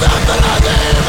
Satanas